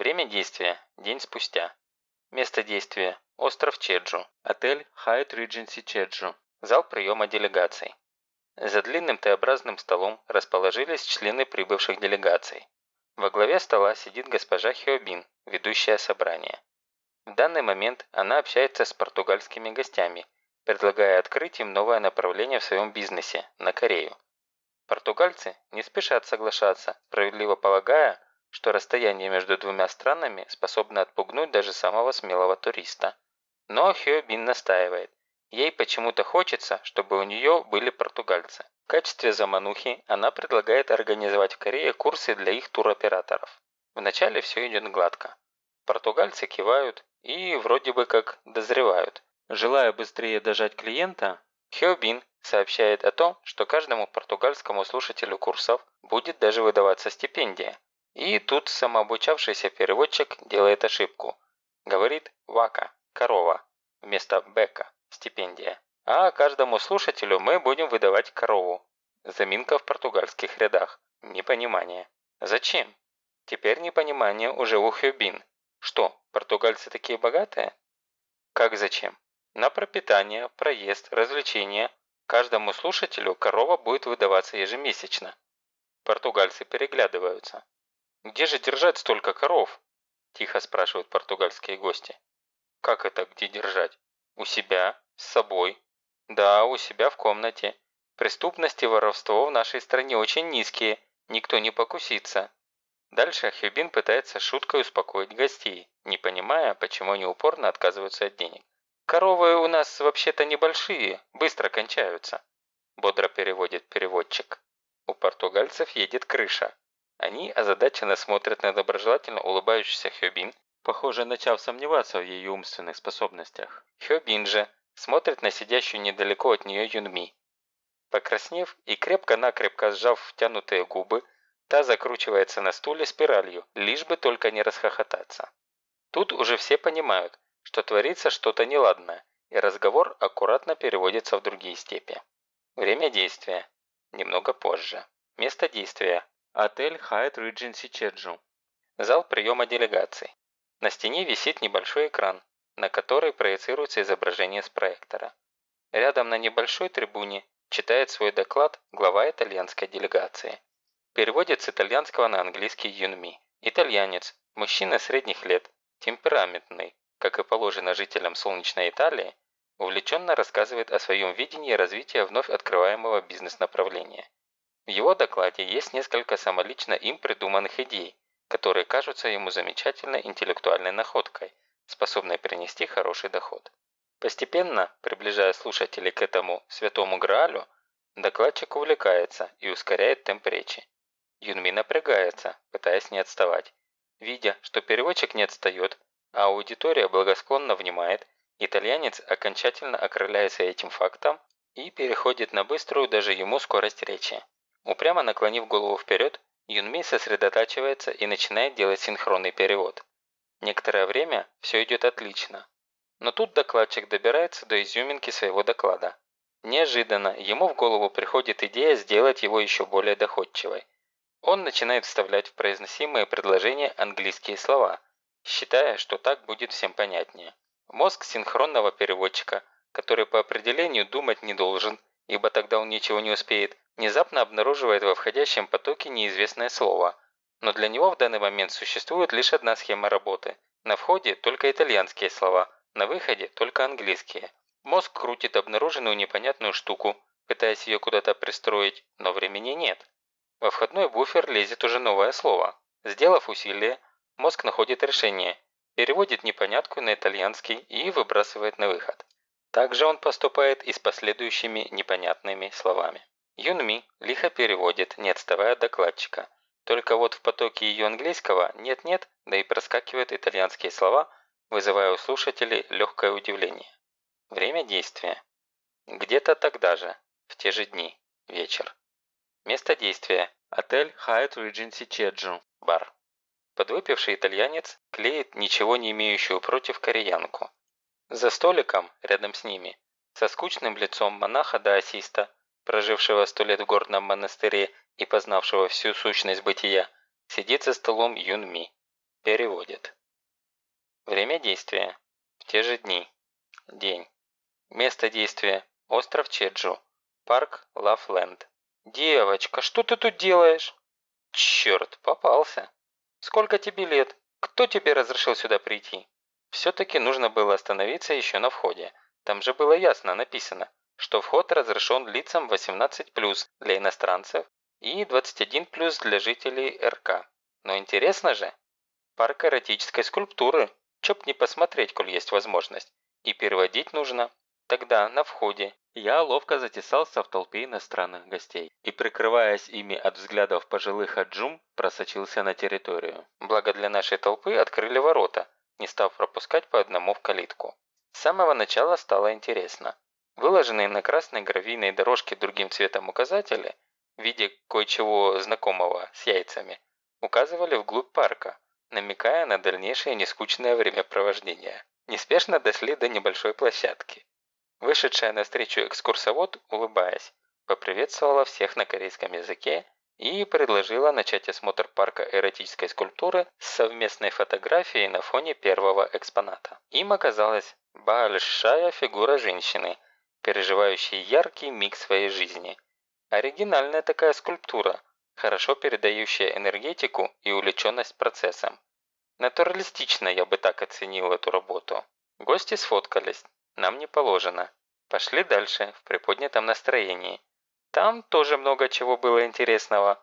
Время действия – день спустя. Место действия – остров Чеджу, отель Hyatt Regency Чеджу, зал приема делегаций. За длинным Т-образным столом расположились члены прибывших делегаций. Во главе стола сидит госпожа Хиобин, ведущая собрание. В данный момент она общается с португальскими гостями, предлагая открыть им новое направление в своем бизнесе – на Корею. Португальцы не спешат соглашаться, справедливо полагая, что расстояние между двумя странами способно отпугнуть даже самого смелого туриста. Но Хёбин настаивает. Ей почему-то хочется, чтобы у нее были португальцы. В качестве заманухи она предлагает организовать в Корее курсы для их туроператоров. Вначале все идет гладко. Португальцы кивают и вроде бы как дозревают. Желая быстрее дожать клиента, Хёбин сообщает о том, что каждому португальскому слушателю курсов будет даже выдаваться стипендия, и тут самообучавшийся переводчик делает ошибку. Говорит «вака» – корова, вместо «бека» – стипендия. А каждому слушателю мы будем выдавать корову. Заминка в португальских рядах. Непонимание. Зачем? Теперь непонимание уже у Хюбин. Что, португальцы такие богатые? Как зачем? На пропитание, проезд, развлечения. Каждому слушателю корова будет выдаваться ежемесячно. Португальцы переглядываются. «Где же держать столько коров?» – тихо спрашивают португальские гости. «Как это где держать? У себя? С собой?» «Да, у себя в комнате. Преступность и воровство в нашей стране очень низкие, никто не покусится». Дальше Хюбин пытается шуткой успокоить гостей, не понимая, почему они упорно отказываются от денег. «Коровы у нас вообще-то небольшие, быстро кончаются», – бодро переводит переводчик. У португальцев едет крыша. Они озадаченно смотрят на доброжелательно улыбающийся Хёбин, похоже, начав сомневаться в ее умственных способностях. Хёбин же смотрит на сидящую недалеко от нее Юнми. Покраснев и крепко-накрепко сжав втянутые губы, та закручивается на стуле спиралью, лишь бы только не расхохотаться. Тут уже все понимают, что творится что-то неладное, и разговор аккуратно переводится в другие степи. Время действия. Немного позже. Место действия. Отель Hyatt Regency Чеджу. Зал приема делегаций. На стене висит небольшой экран, на который проецируется изображение с проектора. Рядом на небольшой трибуне читает свой доклад глава итальянской делегации. Переводит с итальянского на английский Юнми. Итальянец, мужчина средних лет, темпераментный, как и положено жителям солнечной Италии, увлеченно рассказывает о своем видении развития вновь открываемого бизнес-направления. В его докладе есть несколько самолично им придуманных идей, которые кажутся ему замечательной интеллектуальной находкой, способной принести хороший доход. Постепенно, приближая слушателей к этому святому Граалю, докладчик увлекается и ускоряет темп речи. Юнми напрягается, пытаясь не отставать. Видя, что переводчик не отстает, а аудитория благосклонно внимает, итальянец окончательно окрыляется этим фактом и переходит на быструю даже ему скорость речи. Упрямо наклонив голову вперед, Юнми сосредотачивается и начинает делать синхронный перевод. Некоторое время все идет отлично. Но тут докладчик добирается до изюминки своего доклада. Неожиданно ему в голову приходит идея сделать его еще более доходчивой. Он начинает вставлять в произносимые предложения английские слова, считая, что так будет всем понятнее. Мозг синхронного переводчика, который по определению думать не должен, ибо тогда он ничего не успеет, внезапно обнаруживает во входящем потоке неизвестное слово. Но для него в данный момент существует лишь одна схема работы. На входе только итальянские слова, на выходе только английские. Мозг крутит обнаруженную непонятную штуку, пытаясь ее куда-то пристроить, но времени нет. Во входной буфер лезет уже новое слово. Сделав усилие, мозг находит решение, переводит непонятку на итальянский и выбрасывает на выход. Также он поступает и с последующими непонятными словами. Юнми лихо переводит, не отставая от докладчика. Только вот в потоке ее английского нет-нет, да и проскакивают итальянские слова, вызывая у слушателей легкое удивление. Время действия. Где-то тогда же, в те же дни, вечер. Место действия. Отель Hyatt Regency Чеджу, бар. Подвыпивший итальянец клеит ничего не имеющую против кореянку. За столиком, рядом с ними, со скучным лицом монаха-даосиста, прожившего сто лет в горном монастыре и познавшего всю сущность бытия, сидит за столом Юн Ми. Переводит. Время действия. В те же дни. День. Место действия. Остров Чеджу. Парк Лафленд. «Девочка, что ты тут делаешь?» «Черт, попался. Сколько тебе лет? Кто тебе разрешил сюда прийти?» Все-таки нужно было остановиться еще на входе. Там же было ясно написано, что вход разрешен лицам 18+, для иностранцев и 21+, для жителей РК. Но интересно же, парк эротической скульптуры, чё б не посмотреть, коль есть возможность. И переводить нужно. Тогда, на входе, я ловко затесался в толпе иностранных гостей и, прикрываясь ими от взглядов пожилых аджум, просочился на территорию. Благо для нашей толпы открыли ворота, не став пропускать по одному в калитку. С самого начала стало интересно. Выложенные на красной гравийной дорожке другим цветом указатели, в виде кое-чего знакомого с яйцами, указывали вглубь парка, намекая на дальнейшее нескучное времяпровождение. Неспешно дошли до небольшой площадки. Вышедшая навстречу экскурсовод, улыбаясь, поприветствовала всех на корейском языке и предложила начать осмотр парка эротической скульптуры с совместной фотографией на фоне первого экспоната. Им оказалась большая фигура женщины, переживающей яркий миг своей жизни. Оригинальная такая скульптура, хорошо передающая энергетику и увлеченность процессом. Натуралистично я бы так оценил эту работу. Гости сфоткались, нам не положено. Пошли дальше, в приподнятом настроении. Там тоже много чего было интересного.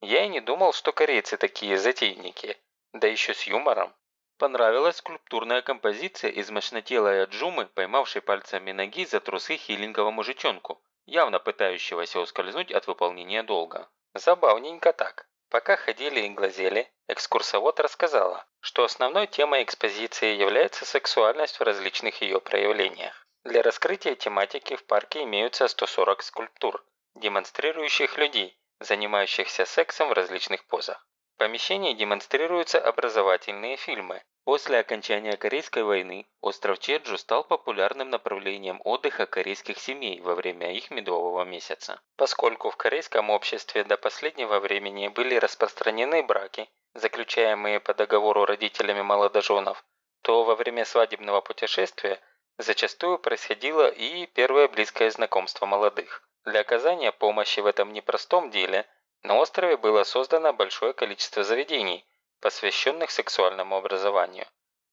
Я и не думал, что корейцы такие затейники. Да еще с юмором. Понравилась скульптурная композиция из мощнотелой аджумы, поймавшей пальцами ноги за трусы хиленького мужичонку, явно пытающегося ускользнуть от выполнения долга. Забавненько так. Пока ходили и глазели, экскурсовод рассказала, что основной темой экспозиции является сексуальность в различных ее проявлениях. Для раскрытия тематики в парке имеются 140 скульптур, демонстрирующих людей, занимающихся сексом в различных позах. В помещении демонстрируются образовательные фильмы, После окончания Корейской войны остров Чеджу стал популярным направлением отдыха корейских семей во время их медового месяца. Поскольку в корейском обществе до последнего времени были распространены браки, заключаемые по договору родителями молодоженов, то во время свадебного путешествия зачастую происходило и первое близкое знакомство молодых. Для оказания помощи в этом непростом деле на острове было создано большое количество заведений, посвященных сексуальному образованию.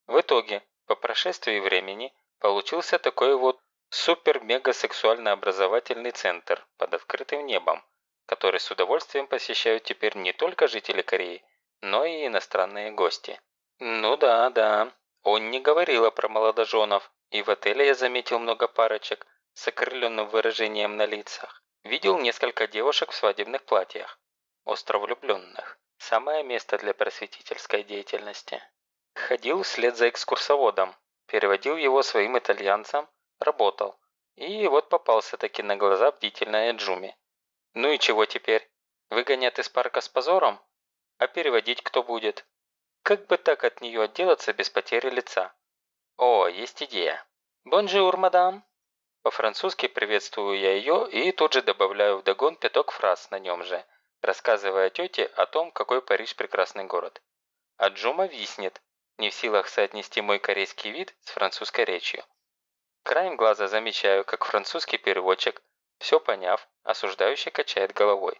В итоге, по прошествии времени, получился такой вот супер-мега-сексуально-образовательный центр под открытым небом, который с удовольствием посещают теперь не только жители Кореи, но и иностранные гости. Ну да, да, он не говорила про молодоженов, и в отеле я заметил много парочек с окрыленным выражением на лицах. Видел несколько девушек в свадебных платьях. Остров влюбленных. Самое место для просветительской деятельности. Ходил вслед за экскурсоводом, переводил его своим итальянцам, работал. И вот попался таки на глаза бдительная Джуми. Ну и чего теперь? Выгонят из парка с позором? А переводить кто будет? Как бы так от нее отделаться без потери лица? О, есть идея. «Bonjour, madame!» По-французски приветствую я ее и тут же добавляю вдогон пяток фраз на нем же – рассказывая тете о том, какой Париж прекрасный город. А Джума виснет, не в силах соотнести мой корейский вид с французской речью. Краем глаза замечаю, как французский переводчик, все поняв, осуждающе качает головой.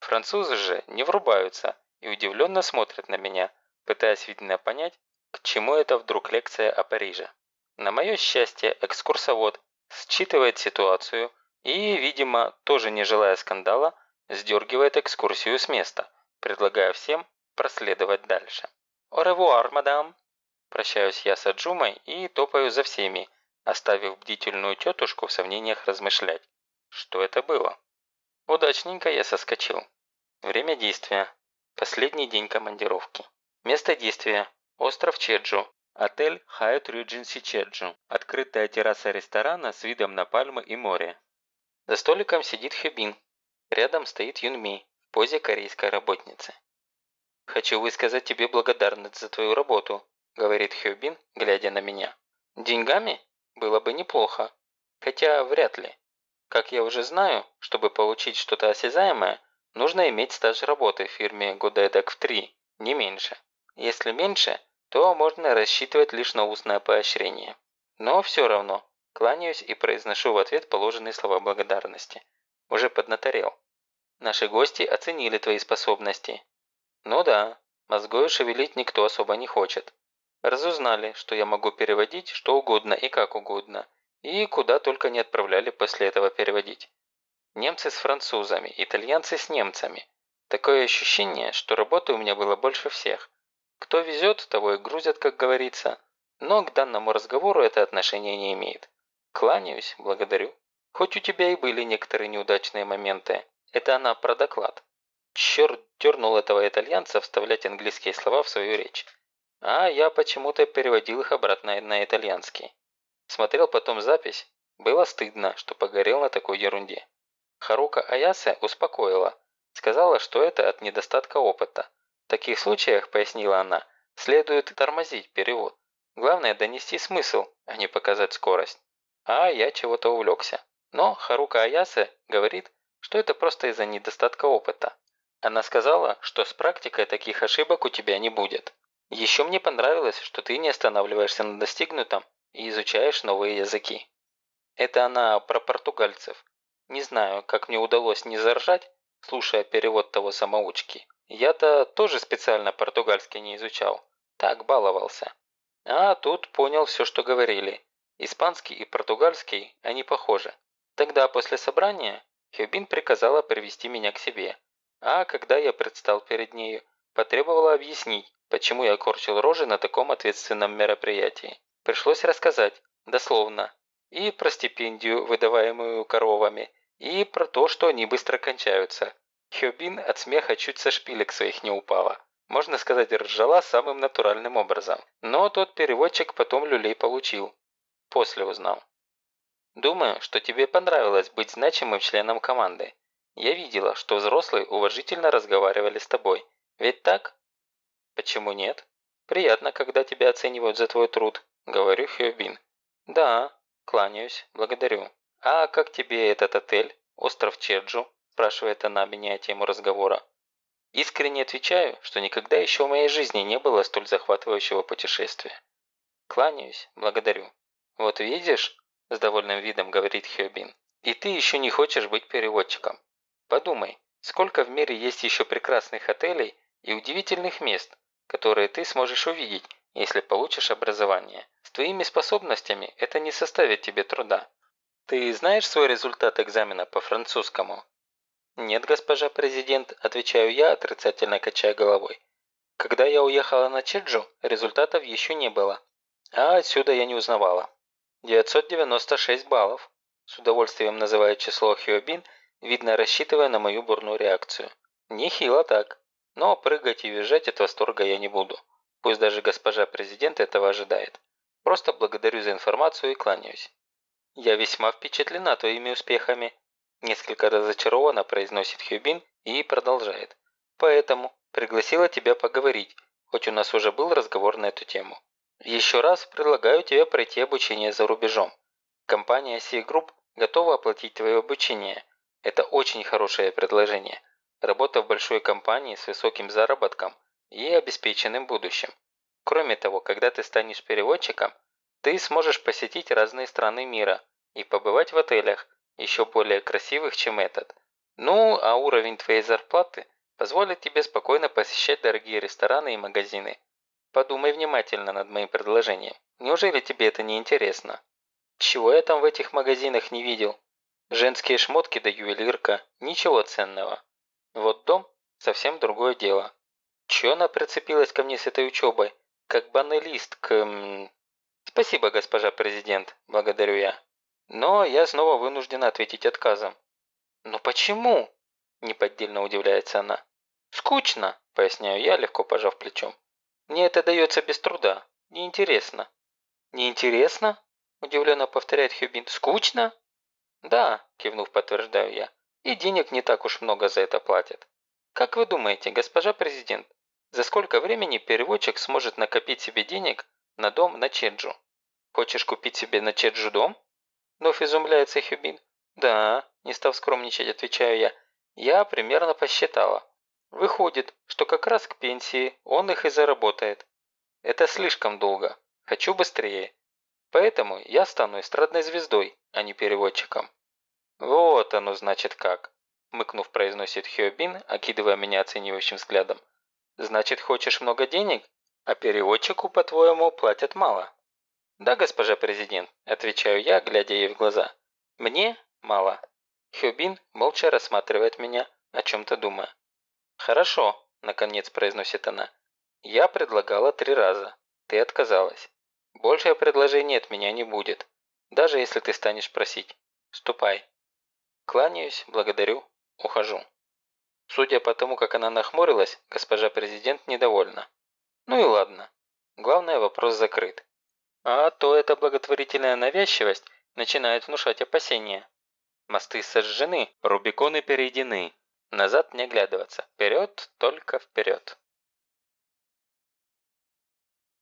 Французы же не врубаются и удивленно смотрят на меня, пытаясь, видно, понять, к чему это вдруг лекция о Париже. На мое счастье, экскурсовод считывает ситуацию и, видимо, тоже не желая скандала, сдергивает экскурсию с места, предлагая всем проследовать дальше. «Au revoir, мадам!» Прощаюсь я с Аджумой и топаю за всеми, оставив бдительную тетушку в сомнениях размышлять. Что это было? Удачненько я соскочил. Время действия. Последний день командировки. Место действия. Остров Чеджу. Отель Hyatt Regency Чеджу. Открытая терраса ресторана с видом на пальмы и море. За столиком сидит Хюбин, Рядом стоит Юнми в позе корейской работницы. «Хочу высказать тебе благодарность за твою работу», говорит Хёбин, глядя на меня. «Деньгами? Было бы неплохо. Хотя вряд ли. Как я уже знаю, чтобы получить что-то осязаемое, нужно иметь стаж работы в фирме года эдак в три, не меньше. Если меньше, то можно рассчитывать лишь на устное поощрение. Но все равно, кланяюсь и произношу в ответ положенные слова благодарности. Уже поднаторел. Наши гости оценили твои способности. Ну да, мозгою шевелить никто особо не хочет. Разузнали, что я могу переводить что угодно и как угодно, и куда только не отправляли после этого переводить. Немцы с французами, итальянцы с немцами. Такое ощущение, что работы у меня было больше всех. Кто везет, того и грузят, как говорится. Но к данному разговору это отношение не имеет. Кланяюсь, благодарю. Хоть у тебя и были некоторые неудачные моменты. Это она про доклад. Черт дернул этого итальянца вставлять английские слова в свою речь. А я почему-то переводил их обратно на итальянский. Смотрел потом запись. Было стыдно, что погорел на такой ерунде. Харука Аясе успокоила. Сказала, что это от недостатка опыта. В таких случаях, пояснила она, следует тормозить перевод. Главное донести смысл, а не показать скорость. А я чего-то увлекся. Но Харука Аясе говорит, что это просто из-за недостатка опыта. Она сказала, что с практикой таких ошибок у тебя не будет. Еще мне понравилось, что ты не останавливаешься на достигнутом и изучаешь новые языки. Это она про португальцев. Не знаю, как мне удалось не заржать, слушая перевод того самоучки. Я-то тоже специально португальский не изучал. Так баловался. А тут понял все, что говорили. Испанский и португальский, они похожи. Тогда после собрания Хюбин приказала привести меня к себе. А когда я предстал перед нею, потребовала объяснить, почему я корчил рожи на таком ответственном мероприятии. Пришлось рассказать, дословно, и про стипендию, выдаваемую коровами, и про то, что они быстро кончаются. Хёбин от смеха чуть со шпилек своих не упала. Можно сказать, ржала самым натуральным образом. Но тот переводчик потом люлей получил. После узнал. Думаю, что тебе понравилось быть значимым членом команды. Я видела, что взрослые уважительно разговаривали с тобой. Ведь так? Почему нет? Приятно, когда тебя оценивают за твой труд, говорю Хёбин. Да, кланяюсь, благодарю. «А как тебе этот отель? Остров Черджу?» – спрашивает она, меняя тему разговора. Искренне отвечаю, что никогда еще в моей жизни не было столь захватывающего путешествия. Кланяюсь, благодарю. «Вот видишь?» – с довольным видом говорит Хёбин. «И ты еще не хочешь быть переводчиком. Подумай, сколько в мире есть еще прекрасных отелей и удивительных мест, которые ты сможешь увидеть, если получишь образование. С твоими способностями это не составит тебе труда. «Ты знаешь свой результат экзамена по французскому?» «Нет, госпожа президент», – отвечаю я, отрицательно качая головой. «Когда я уехала на Чеджу, результатов еще не было. А отсюда я не узнавала. 996 баллов», – с удовольствием называет число Хиобин, видно рассчитывая на мою бурную реакцию. «Нехило так. Но прыгать и визжать от восторга я не буду. Пусть даже госпожа президент этого ожидает. Просто благодарю за информацию и кланяюсь». «Я весьма впечатлена твоими успехами», – несколько разочарованно произносит Хюбин и продолжает. «Поэтому пригласила тебя поговорить, хоть у нас уже был разговор на эту тему. Еще раз предлагаю тебе пройти обучение за рубежом. Компания Sea Group готова оплатить твое обучение. Это очень хорошее предложение. Работа в большой компании с высоким заработком и обеспеченным будущим. Кроме того, когда ты станешь переводчиком, ты сможешь посетить разные страны мира и побывать в отелях, еще более красивых, чем этот. Ну, а уровень твоей зарплаты позволит тебе спокойно посещать дорогие рестораны и магазины. Подумай внимательно над моим предложением. Неужели тебе это не интересно? Чего я там в этих магазинах не видел? Женские шмотки да ювелирка, ничего ценного. Вот дом – совсем другое дело. Чё она прицепилась ко мне с этой учебой? Как банный лист к... «Спасибо, госпожа президент», – благодарю я. Но я снова вынуждена ответить отказом. «Но почему?» – неподдельно удивляется она. «Скучно», – поясняю я, легко пожав плечом. «Мне это дается без труда. Неинтересно». «Неинтересно?» – удивленно повторяет Хюбин. «Скучно?» «Да», – кивнув, подтверждаю я. «И денег не так уж много за это платят». «Как вы думаете, госпожа президент, за сколько времени переводчик сможет накопить себе денег на дом на Чеджу?» «Хочешь купить себе на Чеджу дом?» Вновь изумляется Хюбин. «Да», – не став скромничать, отвечаю я. «Я примерно посчитала. Выходит, что как раз к пенсии он их и заработает. Это слишком долго. Хочу быстрее. Поэтому я стану эстрадной звездой, а не переводчиком. Вот оно значит как. Мыкнув, произносит Хёбин, окидывая меня оценивающим взглядом. Значит, хочешь много денег? А переводчику, по-твоему, платят мало. Да, госпожа президент, отвечаю я, глядя ей в глаза. Мне мало. Хёбин молча рассматривает меня, о чем-то думая. «Хорошо», – наконец произносит она. «Я предлагала три раза. Ты отказалась. Большее предложение от меня не будет, даже если ты станешь просить. Ступай». Кланяюсь, благодарю, ухожу. Судя по тому, как она нахмурилась, госпожа президент недовольна. Ну и ладно. Главное, вопрос закрыт. А то эта благотворительная навязчивость начинает внушать опасения. Мосты сожжены, Рубиконы перейдены, Назад не оглядываться. Вперед, только вперед.